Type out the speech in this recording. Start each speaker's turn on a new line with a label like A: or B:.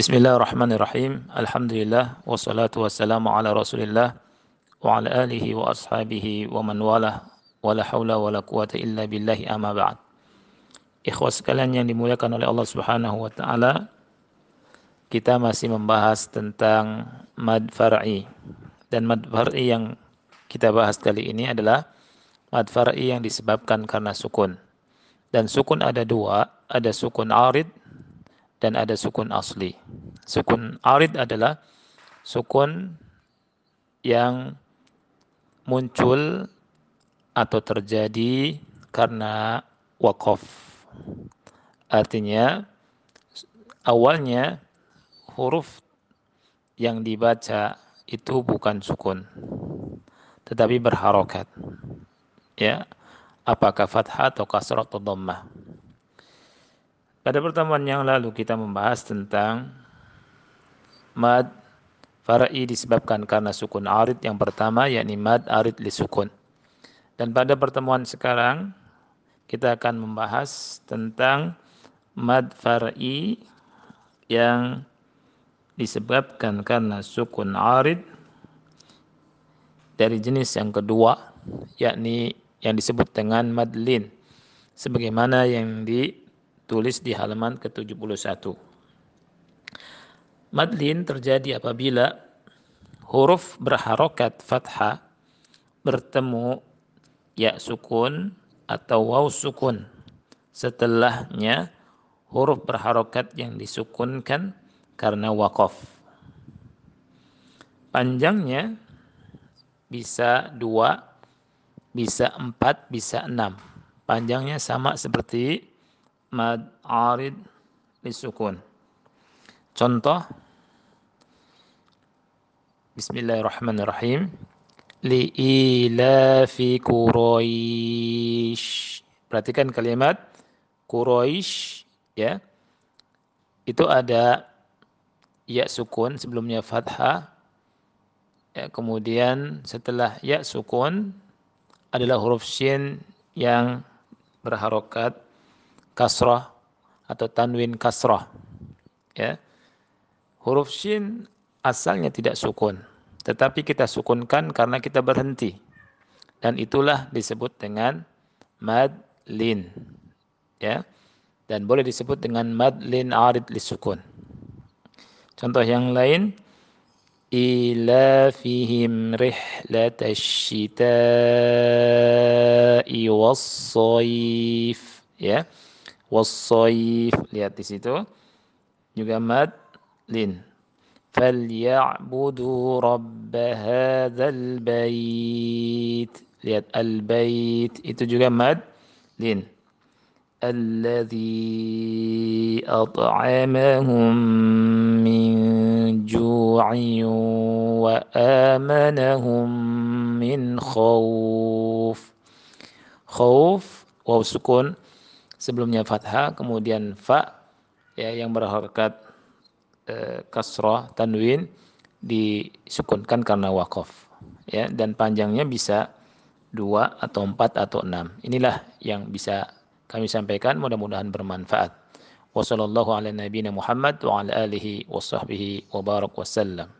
A: Bismillahirrahmanirrahim. Alhamdulillah wassalatu wassalamu ala Rasulillah wa ala alihi wa ashabihi wa man walah wa la haula wa la quwata illa billahi amma ba'd. Ikhwas sekalian yang dimuliakan oleh Allah Subhanahu wa taala, kita masih membahas tentang mad far'i. Dan mad far'i yang kita bahas kali ini adalah mad far'i yang disebabkan karena sukun. Dan sukun ada dua, ada sukun arid dan ada sukun asli. Sukun arid adalah sukun yang muncul atau terjadi karena wakaf. Artinya awalnya huruf yang dibaca itu bukan sukun tetapi berharokat. Ya, apakah fathah atau kasrah atau dhammah. Pada pertemuan yang lalu kita membahas tentang mad far'i disebabkan karena sukun arid yang pertama yakni mad arid li sukun. Dan pada pertemuan sekarang kita akan membahas tentang mad far'i yang disebabkan karena sukun arid dari jenis yang kedua yakni yang disebut dengan madlin sebagaimana yang di tulis di halaman ke-71. Madlin terjadi apabila huruf berharokat fathah bertemu ya sukun atau waw sukun. Setelahnya huruf berharokat yang disukunkan karena wakaf. Panjangnya bisa dua, bisa empat, bisa enam. Panjangnya sama seperti mad arid disukun. Contoh Bismillahirrahmanirrahim. Li ilafi Quraisy. Perhatikan kalimat Quraisy ya. Itu ada ya sukun sebelumnya fathah. Ya, kemudian setelah ya sukun adalah huruf shin yang berharokat kasrah atau tanwin kasrah. Ya. Huruf shin asalnya tidak sukun, tetapi kita sukunkan karena kita berhenti. Dan itulah disebut dengan mad lin. Ya. Dan boleh disebut dengan mad lin arid li sukun. Contoh yang lain fihim rihlatash shita'i was-sayf ya والصيف. lihat di situ juga mad lin فليعبدوا رب هذا البيت. lihat al bait itu juga mad lin الذي أطعمهم من جوع وآمنهم من خوف. خوف. وَسُكُونٍ sebelumnya fathah kemudian fa ya yang berharokat e, kasrah tanwin disukunkan karena wakaf ya. Dan panjangnya bisa dua atau empat atau enam. Inilah yang bisa kami sampaikan mudah-mudahan bermanfaat. Wassalamualaikum warahmatullahi wabarakatuh